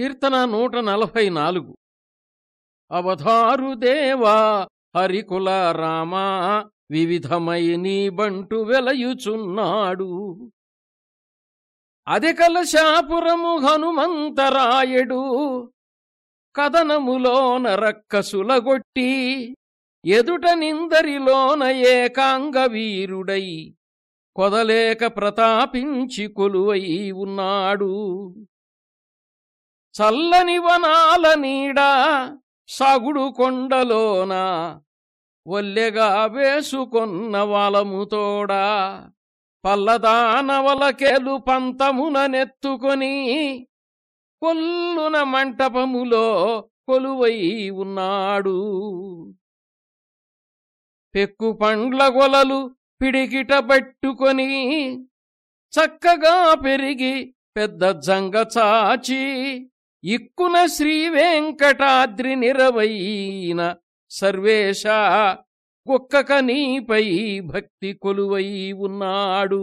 కీర్తన నూట నలభై నాలుగు. అవధారు దేవా హరికుల రామా వివిధమై నీ బంటు వెలయుచున్నాడు. అధికల శాపురము హనుమంతరాయడు కదనములోన రక్కసులగొట్టి ఎదుట నిందరిలోన ఏకాంగ వీరుడై కొదలేక ప్రతాపించి కొలువై ఉన్నాడు. చల్లని వనాల నీడ సాగుడు కొండలోన ఒల్లెగా వేసుకొన్న వాలముతోడా పల్లదానవలకేలు పంతమున నెత్తుకొని కొల్లున మంటపములో కొలువై ఉన్నాడు. పెక్కు పండ్ల గొలలు పిడికిట పట్టుకొని చక్కగా పెరిగి పెద్ద జంగ చాచి ఇక్కున శ్రీవేంకటాద్రి నిరవైన సర్వేశ కుక్కక నీపై భక్తి కొలువై ఉన్నాడు.